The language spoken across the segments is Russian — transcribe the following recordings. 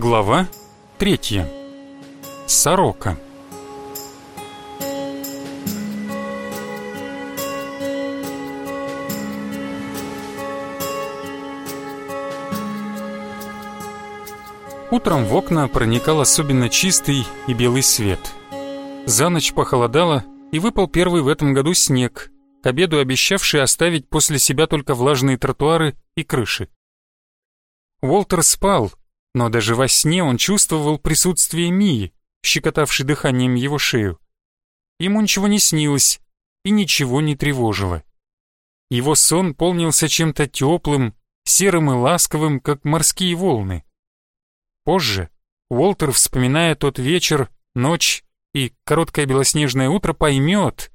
Глава третья. Сорока. Утром в окна проникал особенно чистый и белый свет. За ночь похолодало, и выпал первый в этом году снег, к обеду обещавший оставить после себя только влажные тротуары и крыши. Уолтер спал, но даже во сне он чувствовал присутствие Мии, щекотавшей дыханием его шею. Ему ничего не снилось и ничего не тревожило. Его сон полнился чем-то теплым, серым и ласковым, как морские волны. Позже Уолтер, вспоминая тот вечер, ночь и короткое белоснежное утро, поймет,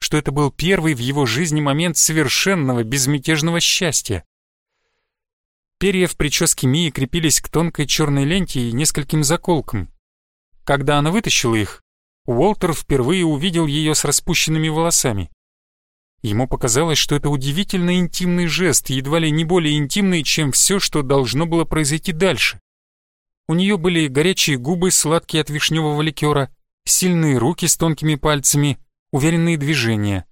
что это был первый в его жизни момент совершенного безмятежного счастья. Перья в прическе Мии крепились к тонкой черной ленте и нескольким заколкам. Когда она вытащила их, Уолтер впервые увидел ее с распущенными волосами. Ему показалось, что это удивительно интимный жест, едва ли не более интимный, чем все, что должно было произойти дальше. У нее были горячие губы, сладкие от вишневого ликера, сильные руки с тонкими пальцами, уверенные движения.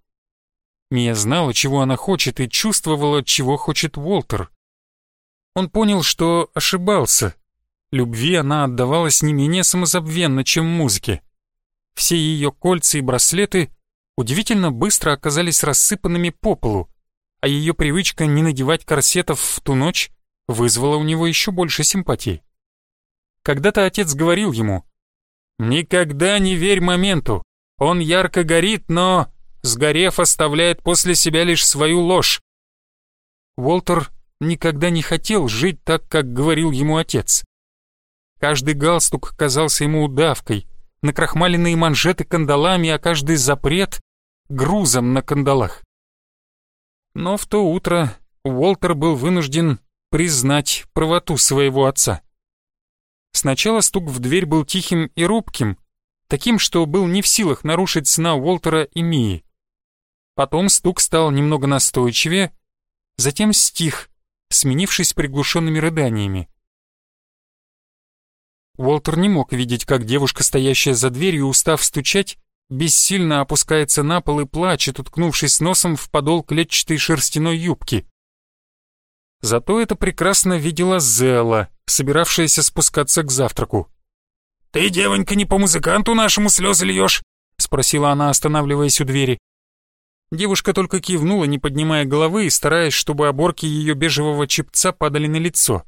Мия знала, чего она хочет, и чувствовала, чего хочет Уолтер. Он понял, что ошибался. Любви она отдавалась не менее самозабвенно, чем музыке. Все ее кольца и браслеты удивительно быстро оказались рассыпанными по полу, а ее привычка не надевать корсетов в ту ночь вызвала у него еще больше симпатии. Когда-то отец говорил ему, «Никогда не верь моменту. Он ярко горит, но, сгорев, оставляет после себя лишь свою ложь». Уолтер никогда не хотел жить так, как говорил ему отец. Каждый галстук казался ему удавкой, накрахмаленные манжеты кандалами, а каждый запрет — грузом на кандалах. Но в то утро Уолтер был вынужден признать правоту своего отца. Сначала стук в дверь был тихим и робким, таким, что был не в силах нарушить сна Уолтера и Мии. Потом стук стал немного настойчивее, затем стих, сменившись приглушенными рыданиями. Уолтер не мог видеть, как девушка, стоящая за дверью, устав стучать, бессильно опускается на пол и плачет, уткнувшись носом в подол клетчатой шерстяной юбки. Зато это прекрасно видела Зелла, собиравшаяся спускаться к завтраку. «Ты, девонька, не по музыканту нашему слезы льешь?» — спросила она, останавливаясь у двери. Девушка только кивнула, не поднимая головы и стараясь, чтобы оборки ее бежевого чепца падали на лицо.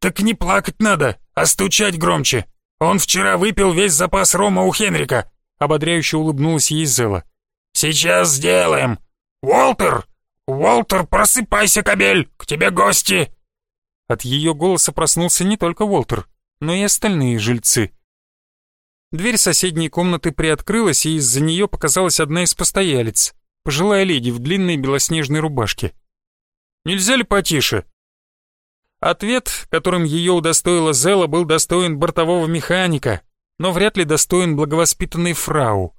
«Так не плакать надо, а стучать громче. Он вчера выпил весь запас рома у Хенрика», — ободряюще улыбнулась ей Зелла. «Сейчас сделаем. Уолтер, «Уолтер, просыпайся, кобель! К тебе гости!» От ее голоса проснулся не только Уолтер, но и остальные жильцы. Дверь соседней комнаты приоткрылась, и из-за нее показалась одна из постоялиц, пожилая леди в длинной белоснежной рубашке. «Нельзя ли потише?» Ответ, которым ее удостоила Зела, был достоин бортового механика, но вряд ли достоин благовоспитанной фрау.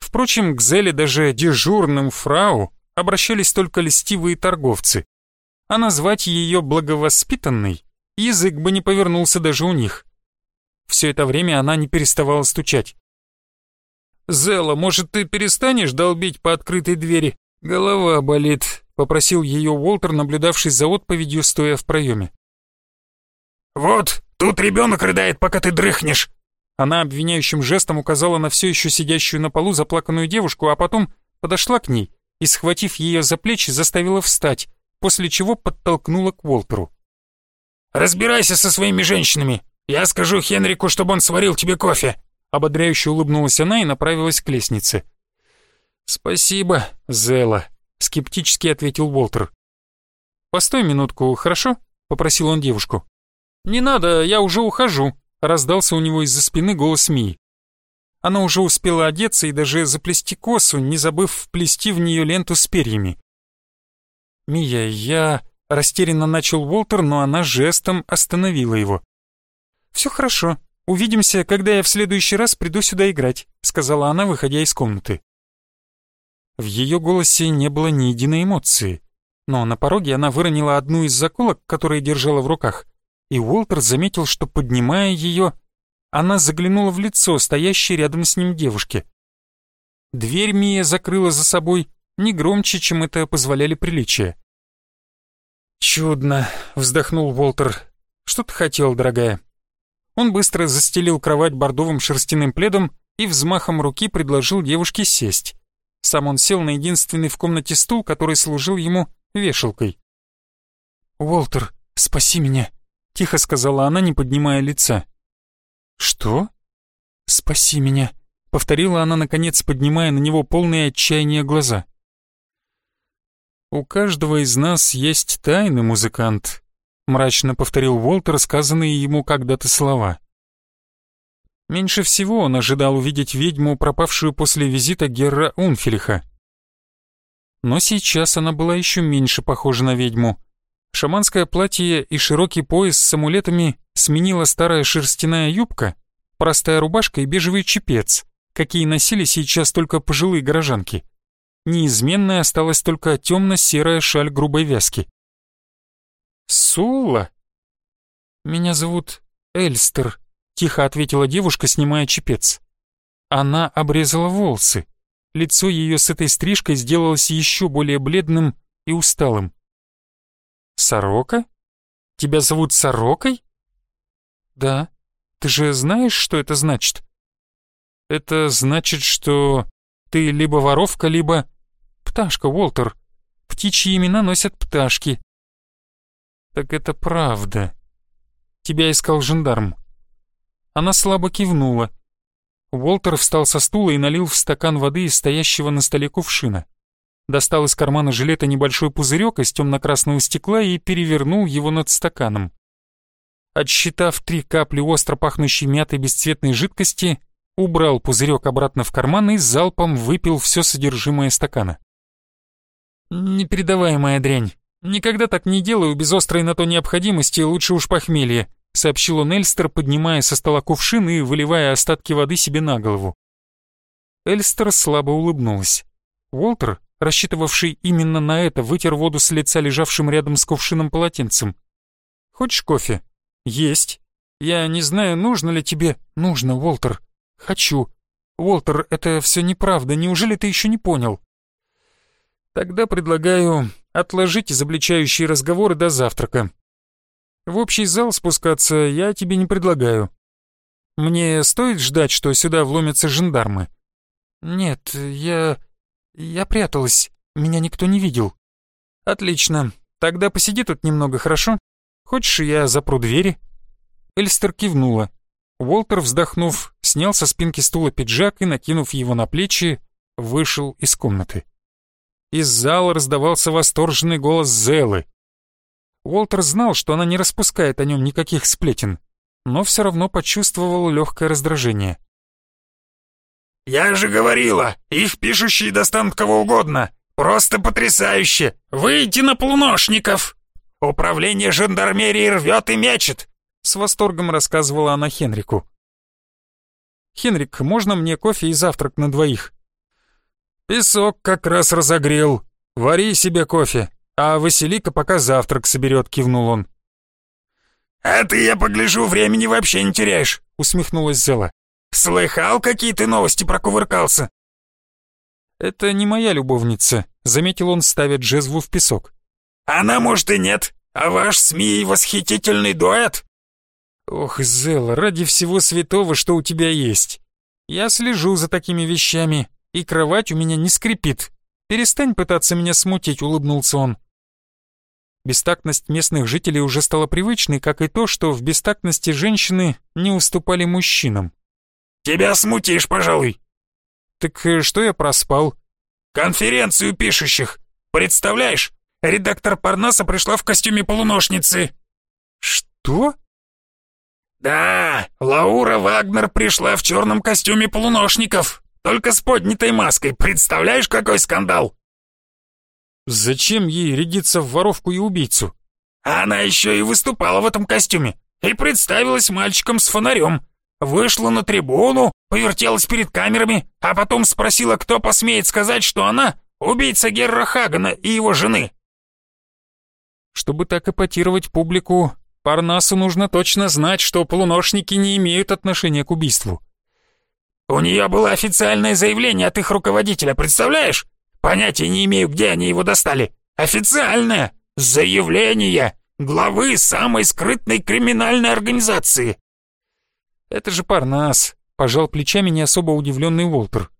Впрочем, к Зеле даже дежурным фрау обращались только льстивые торговцы, а назвать ее благовоспитанной язык бы не повернулся даже у них. Все это время она не переставала стучать. «Зела, может, ты перестанешь долбить по открытой двери? Голова болит», — попросил ее Уолтер, наблюдавший за отповедью, стоя в проеме. «Вот, тут ребенок рыдает, пока ты дрыхнешь!» Она обвиняющим жестом указала на все еще сидящую на полу заплаканную девушку, а потом подошла к ней и, схватив ее за плечи, заставила встать, после чего подтолкнула к Уолтеру. «Разбирайся со своими женщинами! Я скажу Хенрику, чтобы он сварил тебе кофе!» Ободряюще улыбнулась она и направилась к лестнице. «Спасибо, Зела», — скептически ответил Уолтер. «Постой минутку, хорошо?» — попросил он девушку. «Не надо, я уже ухожу», — раздался у него из-за спины голос Мии. Она уже успела одеться и даже заплести косу, не забыв вплести в нее ленту с перьями. «Мия, я...» — растерянно начал Уолтер, но она жестом остановила его. «Все хорошо. Увидимся, когда я в следующий раз приду сюда играть», — сказала она, выходя из комнаты. В ее голосе не было ни единой эмоции, но на пороге она выронила одну из заколок, которые держала в руках, и Уолтер заметил, что, поднимая ее, она заглянула в лицо стоящей рядом с ним девушки. Дверь Мия закрыла за собой не громче, чем это позволяли приличия. «Чудно», — вздохнул Уолтер. «Что ты хотел, дорогая?» Он быстро застелил кровать бордовым шерстяным пледом и взмахом руки предложил девушке сесть. Сам он сел на единственный в комнате стул, который служил ему вешалкой. «Уолтер, спаси меня», — тихо сказала она, не поднимая лица. «Что?» «Спаси меня», — повторила она, наконец, поднимая на него полные отчаяния глаза. «У каждого из нас есть тайны, музыкант», — мрачно повторил Уолтер сказанные ему когда-то слова. Меньше всего он ожидал увидеть ведьму, пропавшую после визита Герра Унфелиха. Но сейчас она была еще меньше похожа на ведьму. Шаманское платье и широкий пояс с амулетами сменила старая шерстяная юбка, простая рубашка и бежевый чепец, какие носили сейчас только пожилые горожанки. Неизменной осталась только темно-серая шаль грубой вязки. «Сула?» «Меня зовут Эльстер», — тихо ответила девушка, снимая чепец. Она обрезала волосы. Лицо ее с этой стрижкой сделалось еще более бледным и усталым. «Сорока? Тебя зовут Сорокой?» «Да. Ты же знаешь, что это значит?» «Это значит, что ты либо воровка, либо...» «Пташка, Уолтер. Птичьи имена носят пташки». «Так это правда. Тебя искал жандарм». Она слабо кивнула. Уолтер встал со стула и налил в стакан воды из стоящего на столе кувшина. Достал из кармана жилета небольшой пузырек из темно-красного стекла и перевернул его над стаканом. Отсчитав три капли остро пахнущей мятой бесцветной жидкости, убрал пузырек обратно в карман и залпом выпил все содержимое стакана. «Непередаваемая дрянь. Никогда так не делаю без острой на то необходимости, лучше уж похмелье сообщил он Эльстер, поднимая со стола кувшин и выливая остатки воды себе на голову. Эльстер слабо улыбнулась. Уолтер, рассчитывавший именно на это, вытер воду с лица лежавшим рядом с кувшином полотенцем. «Хочешь кофе?» «Есть. Я не знаю, нужно ли тебе...» «Нужно, Уолтер. Хочу. Уолтер, это все неправда, неужели ты еще не понял?» «Тогда предлагаю отложить изобличающие разговоры до завтрака. В общий зал спускаться я тебе не предлагаю. Мне стоит ждать, что сюда вломятся жандармы? Нет, я... я пряталась. Меня никто не видел. Отлично. Тогда посиди тут немного, хорошо? Хочешь, я запру двери? Эльстер кивнула. Уолтер, вздохнув, снял со спинки стула пиджак и, накинув его на плечи, вышел из комнаты. Из зала раздавался восторженный голос Зелы. Уолтер знал, что она не распускает о нем никаких сплетен, но все равно почувствовал легкое раздражение. «Я же говорила, их пишущие достанут кого угодно. Просто потрясающе! Выйти на полуношников! Управление жандармерии рвет и мечет!» С восторгом рассказывала она Хенрику. «Хенрик, можно мне кофе и завтрак на двоих?» «Песок как раз разогрел. Вари себе кофе а Василика пока завтрак соберет», — кивнул он. «А ты, я погляжу, времени вообще не теряешь», — усмехнулась Зела. «Слыхал, какие ты новости прокувыркался?» «Это не моя любовница», — заметил он, ставя джезву в песок. «Она, может, и нет, а ваш с Мией восхитительный дуэт?» «Ох, Зела, ради всего святого, что у тебя есть. Я слежу за такими вещами, и кровать у меня не скрипит. Перестань пытаться меня смутить», — улыбнулся он. Бестактность местных жителей уже стала привычной, как и то, что в бестактности женщины не уступали мужчинам. «Тебя смутишь, пожалуй». «Так э, что я проспал?» «Конференцию пишущих. Представляешь, редактор Парнаса пришла в костюме полуношницы». «Что?» «Да, Лаура Вагнер пришла в черном костюме полуношников, только с поднятой маской. Представляешь, какой скандал?» Зачем ей рядиться в воровку и убийцу? Она еще и выступала в этом костюме и представилась мальчиком с фонарем. Вышла на трибуну, повертелась перед камерами, а потом спросила, кто посмеет сказать, что она убийца Герра Хагана и его жены. Чтобы так эпатировать публику, Парнасу нужно точно знать, что полуношники не имеют отношения к убийству. «У нее было официальное заявление от их руководителя, представляешь? Понятия не имею, где они его достали. Официальное заявление главы самой скрытной криминальной организации». «Это же Парнас», — пожал плечами не особо удивленный Уолтер.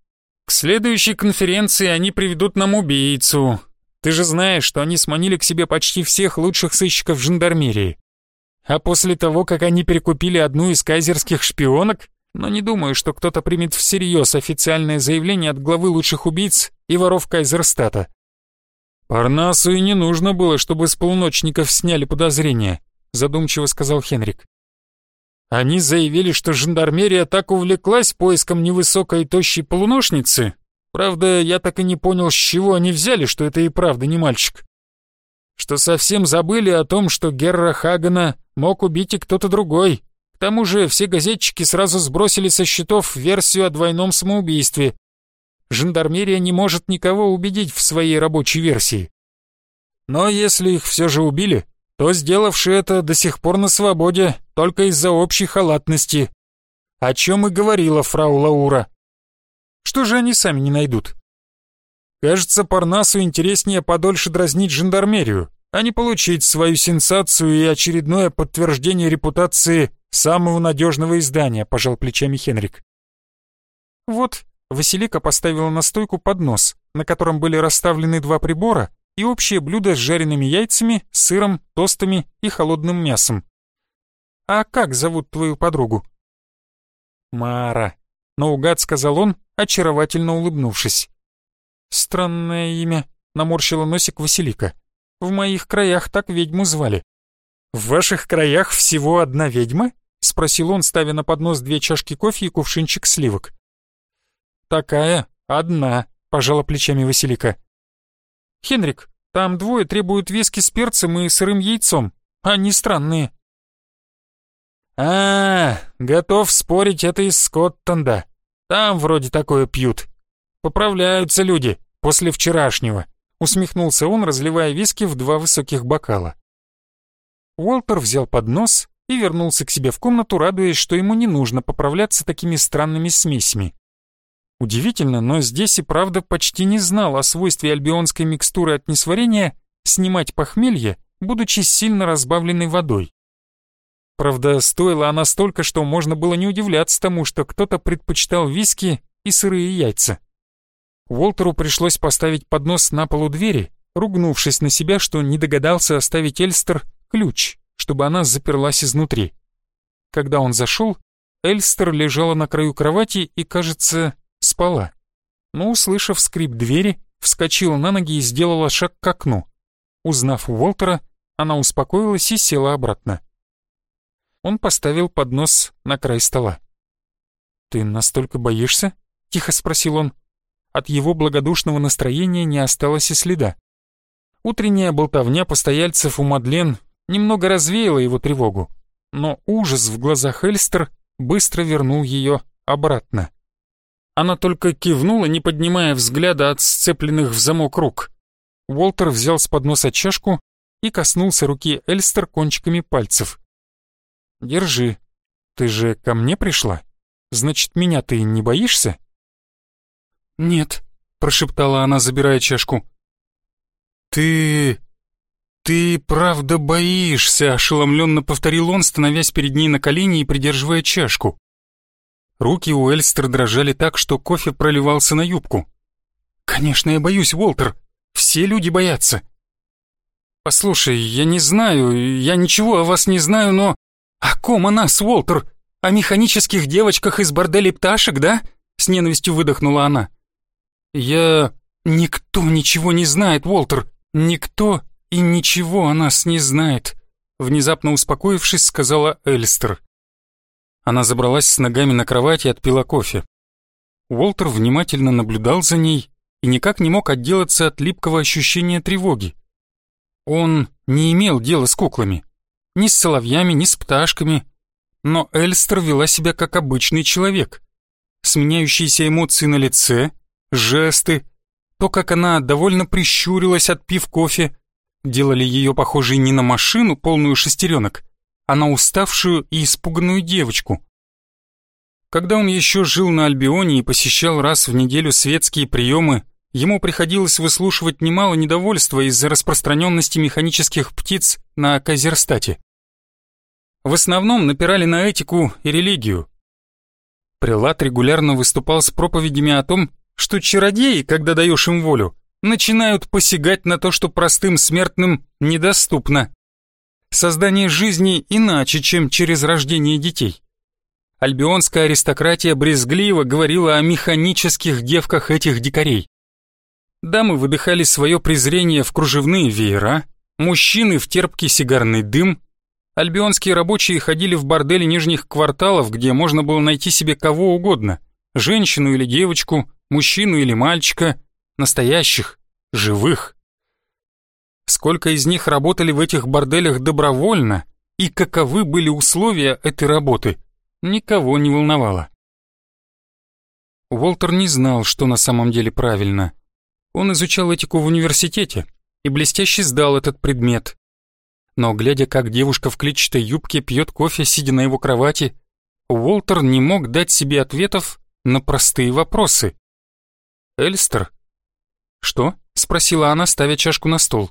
«К следующей конференции они приведут нам убийцу. Ты же знаешь, что они сманили к себе почти всех лучших сыщиков жандармерии. А после того, как они перекупили одну из кайзерских шпионок, но не думаю, что кто-то примет всерьез официальное заявление от главы лучших убийц и воров Кайзерстата. «Парнасу и не нужно было, чтобы с полуночников сняли подозрения», задумчиво сказал Хенрик. Они заявили, что жандармерия так увлеклась поиском невысокой тощей полуношницы. Правда, я так и не понял, с чего они взяли, что это и правда не мальчик что совсем забыли о том, что Герра Хагана мог убить и кто-то другой. К тому же все газетчики сразу сбросили со счетов версию о двойном самоубийстве. Жандармерия не может никого убедить в своей рабочей версии. Но если их все же убили, то сделавшие это до сих пор на свободе только из-за общей халатности. О чем и говорила фрау Лаура. Что же они сами не найдут? Кажется, Парнасу интереснее подольше дразнить жандармерию, а не получить свою сенсацию и очередное подтверждение репутации самого надежного издания, пожал плечами Хенрик. Вот, Василика поставила на стойку поднос, на котором были расставлены два прибора и общее блюдо с жареными яйцами, сыром, тостами и холодным мясом. «А как зовут твою подругу?» «Мара», — наугад сказал он, очаровательно улыбнувшись. «Странное имя», — наморщила носик Василика. «В моих краях так ведьму звали». «В ваших краях всего одна ведьма?» — спросил он, ставя на поднос две чашки кофе и кувшинчик сливок. «Такая, одна», — пожала плечами Василика. «Хенрик, там двое требуют виски с перцем и сырым яйцом. Они странные». «А, готов спорить, это из Скоттонда. Там вроде такое пьют. Поправляются люди после вчерашнего», — усмехнулся он, разливая виски в два высоких бокала. Уолтер взял поднос и вернулся к себе в комнату, радуясь, что ему не нужно поправляться такими странными смесями. Удивительно, но здесь и правда почти не знал о свойстве альбионской микстуры от несварения снимать похмелье, будучи сильно разбавленной водой. Правда, стоила она столько, что можно было не удивляться тому, что кто-то предпочитал виски и сырые яйца. Уолтеру пришлось поставить поднос на полу двери, ругнувшись на себя, что не догадался оставить Эльстер ключ, чтобы она заперлась изнутри. Когда он зашел, Эльстер лежала на краю кровати и, кажется, спала. Но, услышав скрип двери, вскочила на ноги и сделала шаг к окну. Узнав Уолтера, она успокоилась и села обратно. Он поставил поднос на край стола. «Ты настолько боишься?» — тихо спросил он. От его благодушного настроения не осталось и следа. Утренняя болтовня постояльцев у Мадлен немного развеяла его тревогу, но ужас в глазах Эльстер быстро вернул ее обратно. Она только кивнула, не поднимая взгляда от сцепленных в замок рук. Уолтер взял с подноса чашку и коснулся руки Эльстер кончиками пальцев. «Держи. Ты же ко мне пришла? Значит, меня ты не боишься?» «Нет», — прошептала она, забирая чашку. «Ты... ты правда боишься?» — ошеломленно повторил он, становясь перед ней на колени и придерживая чашку. Руки у Эльстер дрожали так, что кофе проливался на юбку. «Конечно, я боюсь, Уолтер. Все люди боятся». «Послушай, я не знаю, я ничего о вас не знаю, но...» «О ком о нас, Уолтер? О механических девочках из борделей пташек, да?» С ненавистью выдохнула она. «Я... Никто ничего не знает, Уолтер. Никто и ничего о нас не знает», внезапно успокоившись, сказала Эльстер. Она забралась с ногами на кровать и отпила кофе. Уолтер внимательно наблюдал за ней и никак не мог отделаться от липкого ощущения тревоги. Он не имел дела с куклами, ни с соловьями, ни с пташками, но Эльстер вела себя как обычный человек. Сменяющиеся эмоции на лице — жесты, то, как она довольно прищурилась, отпив кофе, делали ее похожей не на машину, полную шестеренок, а на уставшую и испуганную девочку. Когда он еще жил на Альбионе и посещал раз в неделю светские приемы, ему приходилось выслушивать немало недовольства из-за распространенности механических птиц на Казерстате. В основном напирали на этику и религию. Прилад регулярно выступал с проповедями о том, что чародеи, когда даешь им волю, начинают посягать на то, что простым смертным недоступно. Создание жизни иначе, чем через рождение детей. Альбионская аристократия брезгливо говорила о механических девках этих дикарей. Дамы выдыхали свое презрение в кружевные веера, мужчины в терпкий сигарный дым, альбионские рабочие ходили в бордели нижних кварталов, где можно было найти себе кого угодно, женщину или девочку, мужчину или мальчика, настоящих, живых. Сколько из них работали в этих борделях добровольно и каковы были условия этой работы, никого не волновало. Уолтер не знал, что на самом деле правильно. Он изучал этику в университете и блестяще сдал этот предмет. Но глядя, как девушка в клетчатой юбке пьет кофе, сидя на его кровати, Уолтер не мог дать себе ответов на простые вопросы. «Эльстер?» «Что?» — спросила она, ставя чашку на стол.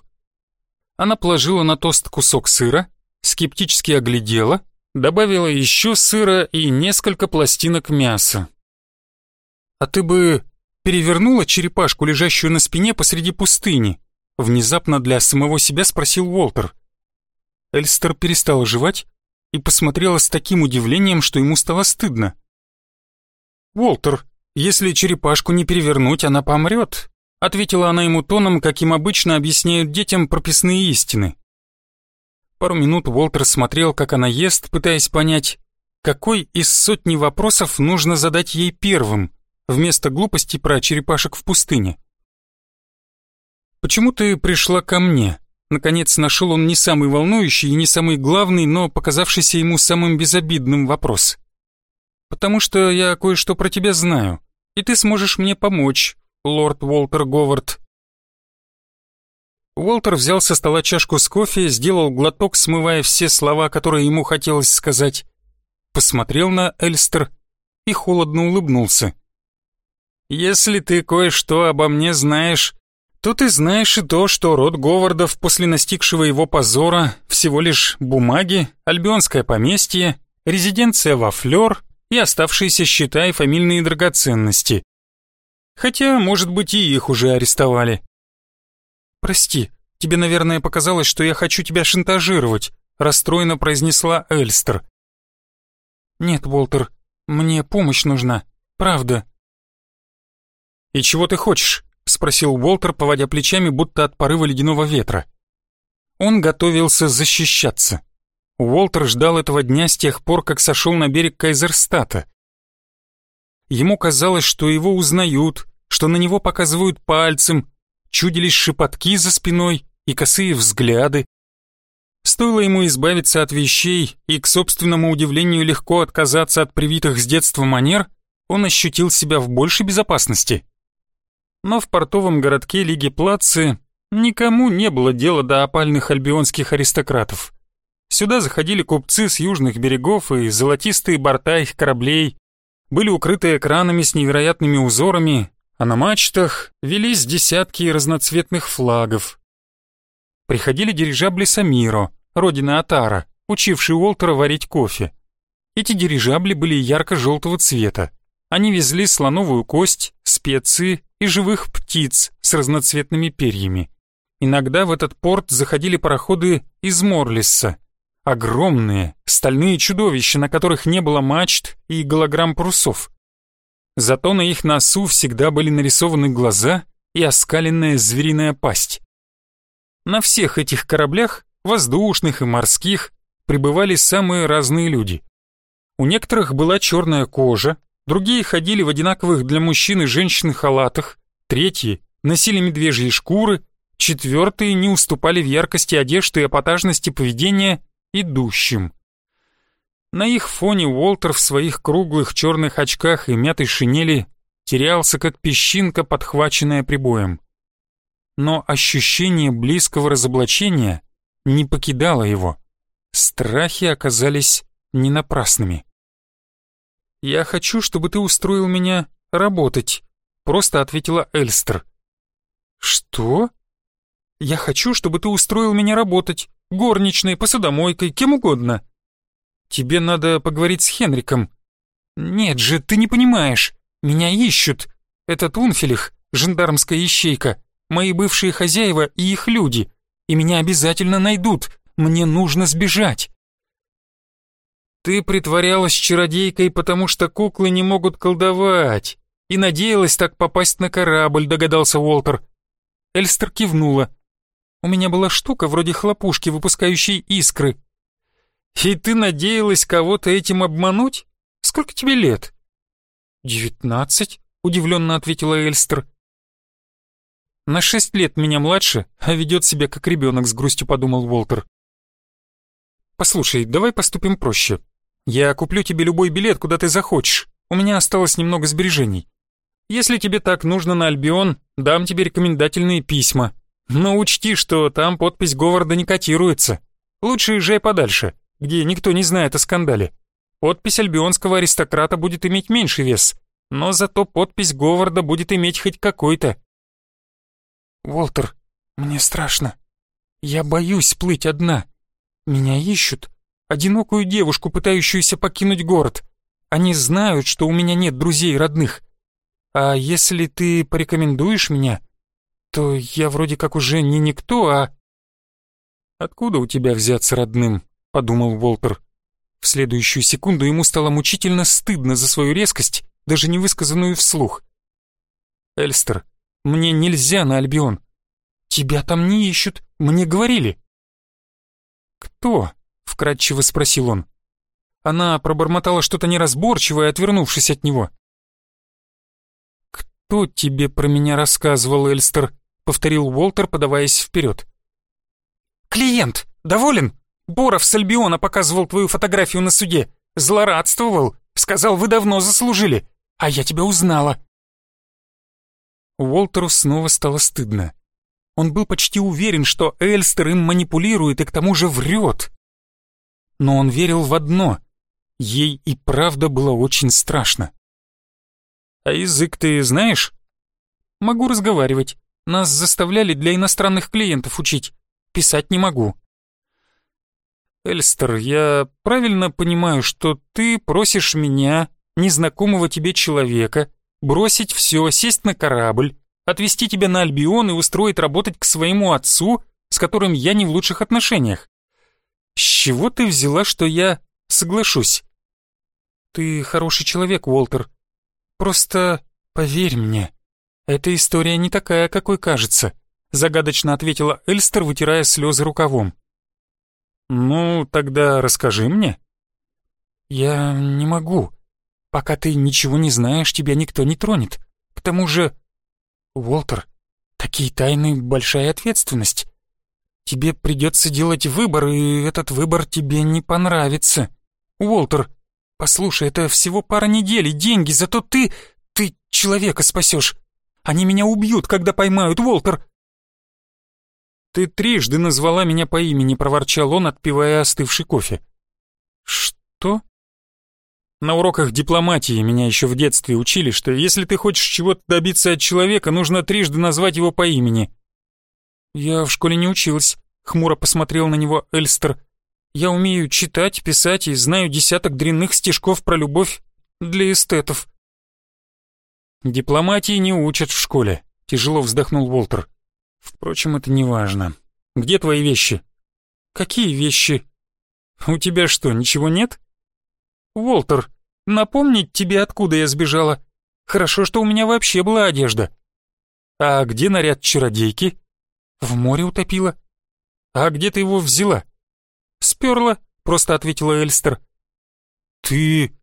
Она положила на тост кусок сыра, скептически оглядела, добавила еще сыра и несколько пластинок мяса. «А ты бы перевернула черепашку, лежащую на спине посреди пустыни?» Внезапно для самого себя спросил Уолтер. Эльстер перестала жевать и посмотрела с таким удивлением, что ему стало стыдно. «Уолтер, если черепашку не перевернуть, она помрет», ответила она ему тоном, каким обычно объясняют детям прописные истины. Пару минут Уолтер смотрел, как она ест, пытаясь понять, какой из сотни вопросов нужно задать ей первым, вместо глупости про черепашек в пустыне. «Почему ты пришла ко мне?» Наконец нашел он не самый волнующий и не самый главный, но показавшийся ему самым безобидным вопрос. «Потому что я кое-что про тебя знаю, и ты сможешь мне помочь, лорд Уолтер Говард». Уолтер взял со стола чашку с кофе, сделал глоток, смывая все слова, которые ему хотелось сказать, посмотрел на Эльстер и холодно улыбнулся. «Если ты кое-что обо мне знаешь, то ты знаешь и то, что род Говардов после настигшего его позора всего лишь бумаги, альбионское поместье, резиденция во Флёр и оставшиеся счета и фамильные драгоценности. Хотя, может быть, и их уже арестовали. «Прости, тебе, наверное, показалось, что я хочу тебя шантажировать», расстроенно произнесла Эльстер. «Нет, Уолтер, мне помощь нужна, правда». «И чего ты хочешь?» — спросил Уолтер, поводя плечами, будто от порыва ледяного ветра. Он готовился защищаться. Уолтер ждал этого дня с тех пор, как сошел на берег Кайзерстата. Ему казалось, что его узнают, что на него показывают пальцем, чудились шепотки за спиной и косые взгляды. Стоило ему избавиться от вещей и, к собственному удивлению, легко отказаться от привитых с детства манер, он ощутил себя в большей безопасности. Но в портовом городке Лиги Плацы никому не было дела до опальных альбионских аристократов. Сюда заходили купцы с южных берегов и золотистые борта их кораблей, были укрыты экранами с невероятными узорами, а на мачтах велись десятки разноцветных флагов. Приходили дирижабли Самиро, родина Атара, учивший Уолтера варить кофе. Эти дирижабли были ярко-желтого цвета. Они везли слоновую кость, специи и живых птиц с разноцветными перьями. Иногда в этот порт заходили пароходы из Морлиса. Огромные, стальные чудовища, на которых не было мачт и голограмм парусов. Зато на их носу всегда были нарисованы глаза и оскаленная звериная пасть. На всех этих кораблях, воздушных и морских, пребывали самые разные люди. У некоторых была черная кожа, другие ходили в одинаковых для мужчин и женщин халатах, третьи носили медвежьи шкуры, четвертые не уступали в яркости одежды и эпатажности поведения идущим. На их фоне Уолтер в своих круглых черных очках и мятой шинели терялся, как песчинка, подхваченная прибоем. Но ощущение близкого разоблачения не покидало его. Страхи оказались не напрасными. «Я хочу, чтобы ты устроил меня работать», — просто ответила Эльстер. «Что?» «Я хочу, чтобы ты устроил меня работать, горничной, посудомойкой, кем угодно. Тебе надо поговорить с Хенриком». «Нет же, ты не понимаешь. Меня ищут. Этот Унфилих, жандармская ищейка, мои бывшие хозяева и их люди. И меня обязательно найдут. Мне нужно сбежать». «Ты притворялась чародейкой, потому что куклы не могут колдовать, и надеялась так попасть на корабль», — догадался Уолтер. Эльстер кивнула. «У меня была штука вроде хлопушки, выпускающей искры». «И ты надеялась кого-то этим обмануть? Сколько тебе лет?» «Девятнадцать», — удивленно ответила Эльстер. «На шесть лет меня младше, а ведет себя как ребенок», — с грустью подумал Уолтер. «Послушай, давай поступим проще. Я куплю тебе любой билет, куда ты захочешь. У меня осталось немного сбережений. Если тебе так нужно на Альбион, дам тебе рекомендательные письма. Но учти, что там подпись Говарда не котируется. Лучше езжай подальше, где никто не знает о скандале. Подпись альбионского аристократа будет иметь меньший вес, но зато подпись Говарда будет иметь хоть какой-то. «Уолтер, мне страшно. Я боюсь плыть одна. Меня ищут, одинокую девушку, пытающуюся покинуть город. Они знают, что у меня нет друзей и родных. А если ты порекомендуешь меня, то я вроде как уже не никто, а...» «Откуда у тебя взяться родным?» — подумал Уолтер. В следующую секунду ему стало мучительно стыдно за свою резкость, даже не высказанную вслух. «Эльстер, мне нельзя на Альбион. Тебя там не ищут, мне говорили». «Кто?» — вкратчиво спросил он. Она пробормотала что-то неразборчивое, отвернувшись от него. «Кто тебе про меня рассказывал, Эльстер?» — повторил Уолтер, подаваясь вперед. «Клиент! Доволен? Боров с Альбиона показывал твою фотографию на суде. Злорадствовал. Сказал, вы давно заслужили. А я тебя узнала». Уолтеру снова стало стыдно. Он был почти уверен, что Эльстер им манипулирует и к тому же врет. Но он верил в одно. Ей и правда было очень страшно. «А язык ты знаешь?» «Могу разговаривать. Нас заставляли для иностранных клиентов учить. Писать не могу». «Эльстер, я правильно понимаю, что ты просишь меня, незнакомого тебе человека, бросить все, сесть на корабль, отвезти тебя на Альбион и устроить работать к своему отцу, с которым я не в лучших отношениях? С чего ты взяла, что я соглашусь?» «Ты хороший человек, Уолтер. Просто поверь мне, эта история не такая, какой кажется», загадочно ответила Эльстер, вытирая слезы рукавом. «Ну, тогда расскажи мне». «Я не могу. Пока ты ничего не знаешь, тебя никто не тронет. К тому же...» «Уолтер, такие тайны — большая ответственность. Тебе придется делать выбор, и этот выбор тебе не понравится. Уолтер, послушай, это всего пара недель и деньги, зато ты... ты человека спасешь. Они меня убьют, когда поймают, Уолтер!» «Ты трижды назвала меня по имени», — проворчал он, отпивая остывший кофе. «Что?» На уроках дипломатии меня еще в детстве учили, что если ты хочешь чего-то добиться от человека, нужно трижды назвать его по имени. «Я в школе не училась», — хмуро посмотрел на него Эльстер. «Я умею читать, писать и знаю десяток дрянных стишков про любовь для эстетов». «Дипломатии не учат в школе», — тяжело вздохнул Уолтер. Впрочем, это не важно. Где твои вещи? Какие вещи? У тебя что, ничего нет? Уолтер, напомнить тебе, откуда я сбежала? Хорошо, что у меня вообще была одежда. А где наряд чародейки? В море утопила. А где ты его взяла? Сперла, просто ответила Эльстер. Ты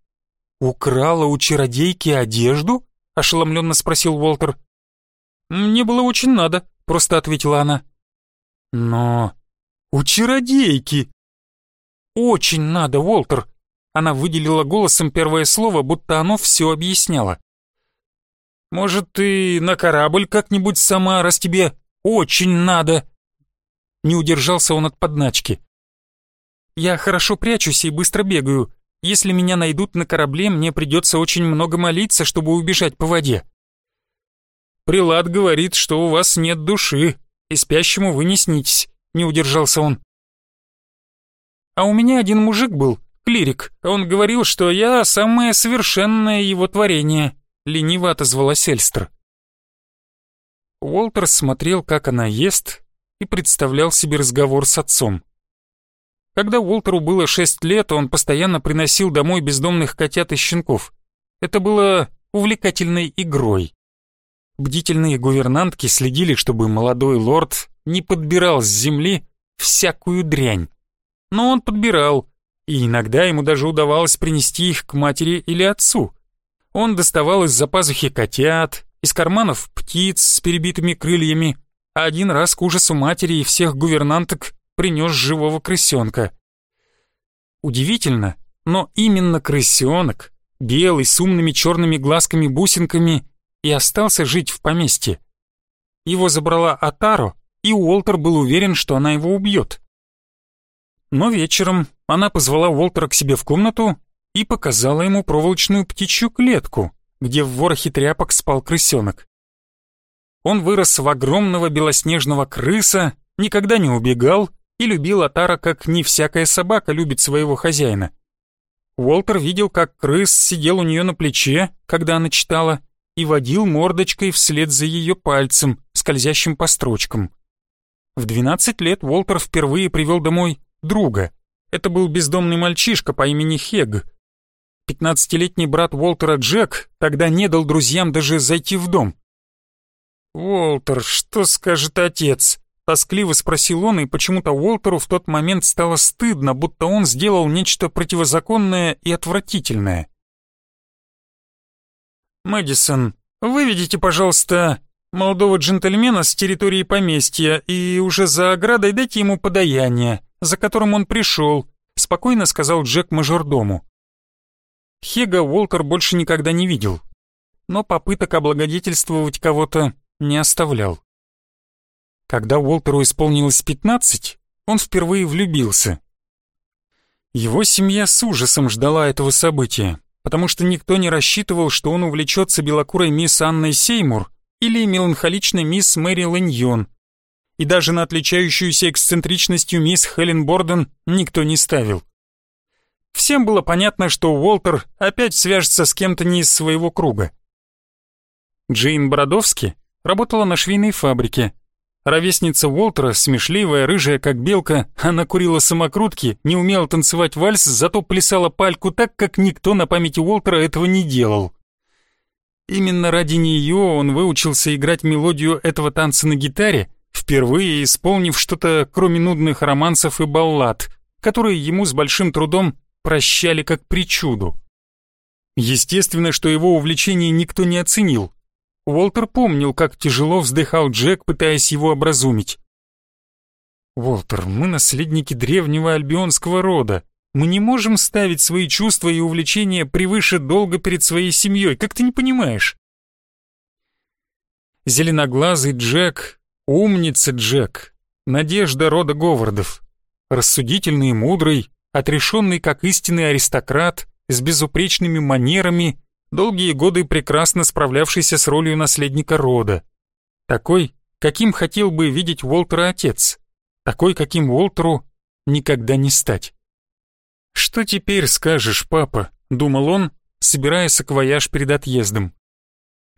украла у чародейки одежду? Ошеломленно спросил Уолтер. Мне было очень надо просто ответила она. Но у чародейки. Очень надо, Уолтер. Она выделила голосом первое слово, будто оно все объясняло. Может, ты на корабль как-нибудь сама, раз тебе очень надо. Не удержался он от подначки. Я хорошо прячусь и быстро бегаю. Если меня найдут на корабле, мне придется очень много молиться, чтобы убежать по воде». «Прилад говорит, что у вас нет души, и спящему вы не снитесь», — не удержался он. «А у меня один мужик был, клирик. Он говорил, что я самое совершенное его творение», — лениво отозвалась Эльстер. Уолтер смотрел, как она ест, и представлял себе разговор с отцом. Когда Уолтеру было шесть лет, он постоянно приносил домой бездомных котят и щенков. Это было увлекательной игрой. Бдительные гувернантки следили, чтобы молодой лорд не подбирал с земли всякую дрянь. Но он подбирал, и иногда ему даже удавалось принести их к матери или отцу. Он доставал из-за пазухи котят, из карманов птиц с перебитыми крыльями, а один раз к ужасу матери и всех гувернанток принес живого крысенка. Удивительно, но именно крысенок, белый, с умными черными глазками-бусинками, и остался жить в поместье. Его забрала Атаро, и Уолтер был уверен, что она его убьет. Но вечером она позвала Уолтера к себе в комнату и показала ему проволочную птичью клетку, где в ворохе тряпок спал крысенок. Он вырос в огромного белоснежного крыса, никогда не убегал и любил Атара, как не всякая собака любит своего хозяина. Уолтер видел, как крыс сидел у нее на плече, когда она читала, и водил мордочкой вслед за ее пальцем, скользящим по строчкам. В 12 лет Уолтер впервые привел домой друга. Это был бездомный мальчишка по имени Хег, Пятнадцатилетний брат Уолтера Джек тогда не дал друзьям даже зайти в дом. «Уолтер, что скажет отец?» — тоскливо спросил он, и почему-то Уолтеру в тот момент стало стыдно, будто он сделал нечто противозаконное и отвратительное. «Мэдисон, выведите, пожалуйста, молодого джентльмена с территории поместья и уже за оградой дайте ему подаяние, за которым он пришел», — спокойно сказал Джек мажордому. Хега Уолтер больше никогда не видел, но попыток облагодетельствовать кого-то не оставлял. Когда Уолтеру исполнилось 15, он впервые влюбился. Его семья с ужасом ждала этого события, потому что никто не рассчитывал, что он увлечется белокурой мисс Анной Сеймур или меланхоличной мисс Мэри Лэньон, и даже на отличающуюся эксцентричностью мисс Хелен Борден никто не ставил. Всем было понятно, что Уолтер опять свяжется с кем-то не из своего круга. Джейн Бородовски работала на швейной фабрике. Ровесница Уолтера, смешливая, рыжая, как белка, она курила самокрутки, не умела танцевать вальс, зато плясала пальку так, как никто на памяти Уолтера этого не делал. Именно ради нее он выучился играть мелодию этого танца на гитаре, впервые исполнив что-то кроме нудных романсов и баллад, которые ему с большим трудом прощали как причуду. Естественно, что его увлечение никто не оценил. Уолтер помнил, как тяжело вздыхал Джек, пытаясь его образумить. «Уолтер, мы наследники древнего альбионского рода. Мы не можем ставить свои чувства и увлечения превыше долга перед своей семьей, как ты не понимаешь?» Зеленоглазый Джек, умница Джек, надежда рода Говардов, рассудительный и мудрый, отрешенный как истинный аристократ, с безупречными манерами, долгие годы прекрасно справлявшийся с ролью наследника рода. Такой, каким хотел бы видеть Уолтера отец. Такой, каким Уолтеру никогда не стать. «Что теперь скажешь, папа?» — думал он, собирая саквояж перед отъездом.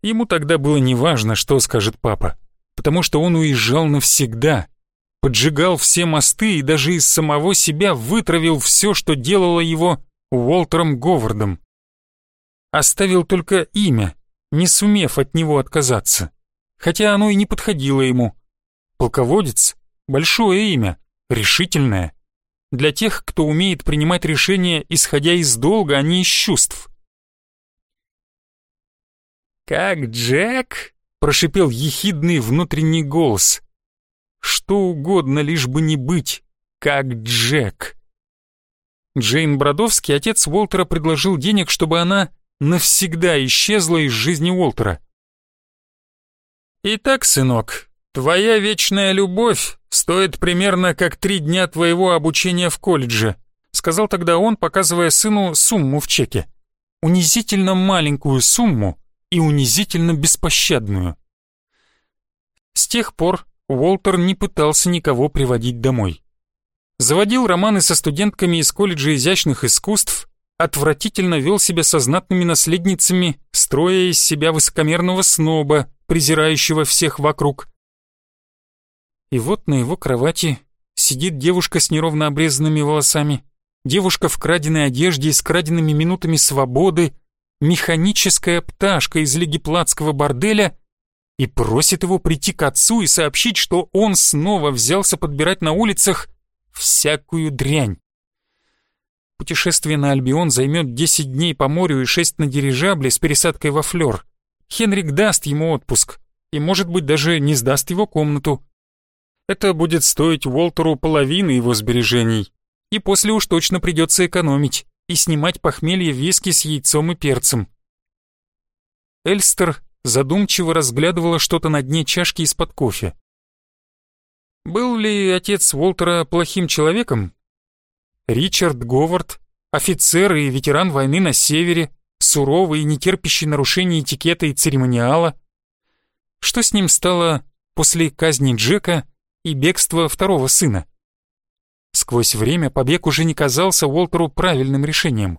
Ему тогда было неважно, что скажет папа, потому что он уезжал навсегда, поджигал все мосты и даже из самого себя вытравил все, что делало его Уолтером Говардом. Оставил только имя, не сумев от него отказаться, хотя оно и не подходило ему. Полководец — большое имя, решительное. Для тех, кто умеет принимать решения, исходя из долга, а не из чувств. «Как Джек?» — прошипел ехидный внутренний голос. Что угодно, лишь бы не быть, как Джек. Джейн Бродовский, отец Уолтера, предложил денег, чтобы она навсегда исчезла из жизни Уолтера. «Итак, сынок, твоя вечная любовь стоит примерно как три дня твоего обучения в колледже», сказал тогда он, показывая сыну сумму в чеке. Унизительно маленькую сумму и унизительно беспощадную. С тех пор Уолтер не пытался никого приводить домой. Заводил романы со студентками из колледжа изящных искусств, отвратительно вел себя со знатными наследницами, строя из себя высокомерного сноба, презирающего всех вокруг. И вот на его кровати сидит девушка с неровно обрезанными волосами, девушка в краденой одежде и с краденными минутами свободы, механическая пташка из легиплатского борделя и просит его прийти к отцу и сообщить, что он снова взялся подбирать на улицах всякую дрянь. Путешествие на Альбион займет 10 дней по морю и 6 на дирижабле с пересадкой во Флёр. Хенрик даст ему отпуск и, может быть, даже не сдаст его комнату. Это будет стоить Уолтеру половины его сбережений. И после уж точно придется экономить и снимать похмелье виски с яйцом и перцем. Эльстер задумчиво разглядывала что-то на дне чашки из-под кофе. Был ли отец Уолтера плохим человеком? Ричард Говард, офицер и ветеран войны на севере, суровый и нетерпящий нарушений этикета и церемониала. Что с ним стало после казни Джека и бегства второго сына? Сквозь время побег уже не казался Уолтеру правильным решением.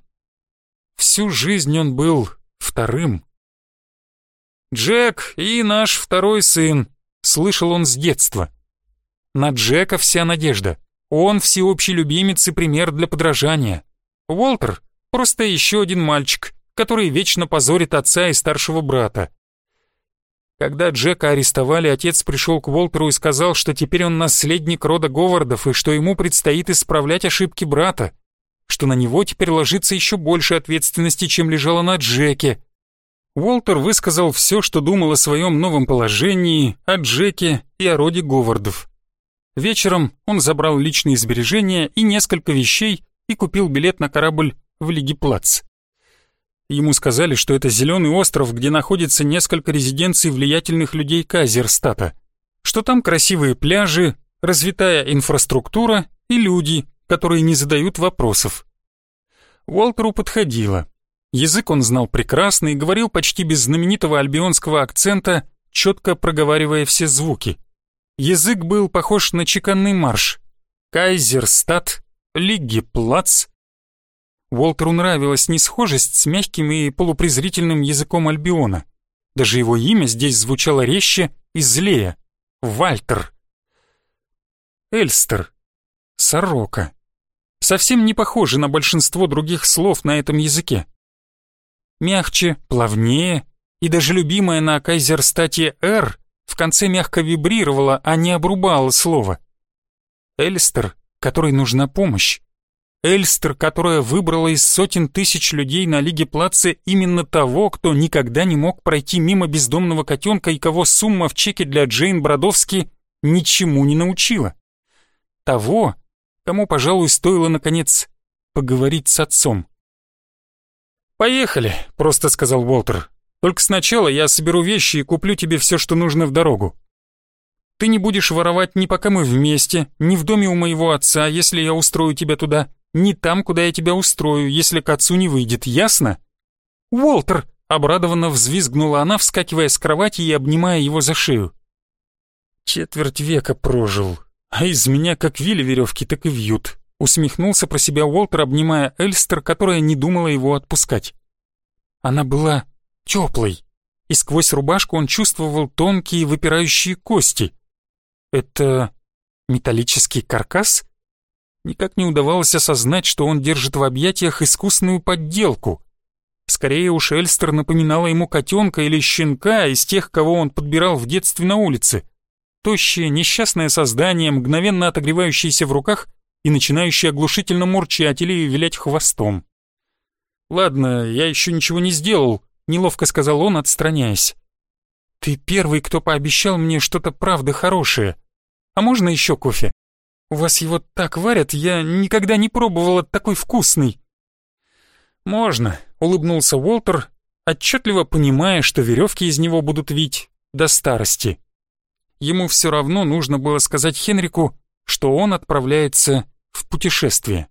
Всю жизнь он был вторым. «Джек и наш второй сын», — слышал он с детства. На Джека вся надежда. Он всеобщий любимец и пример для подражания. Уолтер — просто еще один мальчик, который вечно позорит отца и старшего брата. Когда Джека арестовали, отец пришел к Уолтеру и сказал, что теперь он наследник рода Говардов и что ему предстоит исправлять ошибки брата, что на него теперь ложится еще больше ответственности, чем лежало на Джеке. Уолтер высказал все, что думал о своем новом положении, о Джеке и о роде Говардов. Вечером он забрал личные сбережения и несколько вещей и купил билет на корабль в Лигиплац. Ему сказали, что это зеленый остров, где находится несколько резиденций влиятельных людей Казерстата, что там красивые пляжи, развитая инфраструктура и люди, которые не задают вопросов. Уолтеру подходило. Язык он знал прекрасно и говорил почти без знаменитого альбионского акцента, четко проговаривая все звуки. Язык был похож на чеканный марш. Кайзерстат, Лиггеплац, Уолтеру нравилась несхожесть с мягким и полупрезрительным языком Альбиона. Даже его имя здесь звучало резче и злее. Вальтер. Эльстер. Сорока. Совсем не похожи на большинство других слов на этом языке. Мягче, плавнее, и даже любимая на Кайзерстате «Р» в конце мягко вибрировала, а не обрубала слово. Эльстер, которой нужна помощь. Эльстер, которая выбрала из сотен тысяч людей на Лиге Плаце именно того, кто никогда не мог пройти мимо бездомного котенка и кого сумма в чеке для Джейн Бродовски ничему не научила. Того, кому, пожалуй, стоило, наконец, поговорить с отцом. «Поехали», — просто сказал Уолтер. «Только сначала я соберу вещи и куплю тебе все, что нужно в дорогу. Ты не будешь воровать ни пока мы вместе, ни в доме у моего отца, если я устрою тебя туда не там, куда я тебя устрою, если к отцу не выйдет, ясно?» «Уолтер!» — обрадованно взвизгнула она, вскакивая с кровати и обнимая его за шею. «Четверть века прожил, а из меня как вили веревки, так и вьют», — усмехнулся про себя Уолтер, обнимая Эльстер, которая не думала его отпускать. Она была теплой, и сквозь рубашку он чувствовал тонкие выпирающие кости. «Это металлический каркас?» Никак не удавалось осознать, что он держит в объятиях искусную подделку. Скорее уж Эльстер напоминала ему котенка или щенка из тех, кого он подбирал в детстве на улице. Тощее, несчастное создание, мгновенно отогревающееся в руках и начинающее оглушительно мурчать или вилять хвостом. «Ладно, я еще ничего не сделал», — неловко сказал он, отстраняясь. «Ты первый, кто пообещал мне что-то правда хорошее. А можно еще кофе?» У вас его так варят, я никогда не пробовала такой вкусный». «Можно», — улыбнулся Уолтер, отчетливо понимая, что веревки из него будут вить до старости. Ему все равно нужно было сказать Хенрику, что он отправляется в путешествие.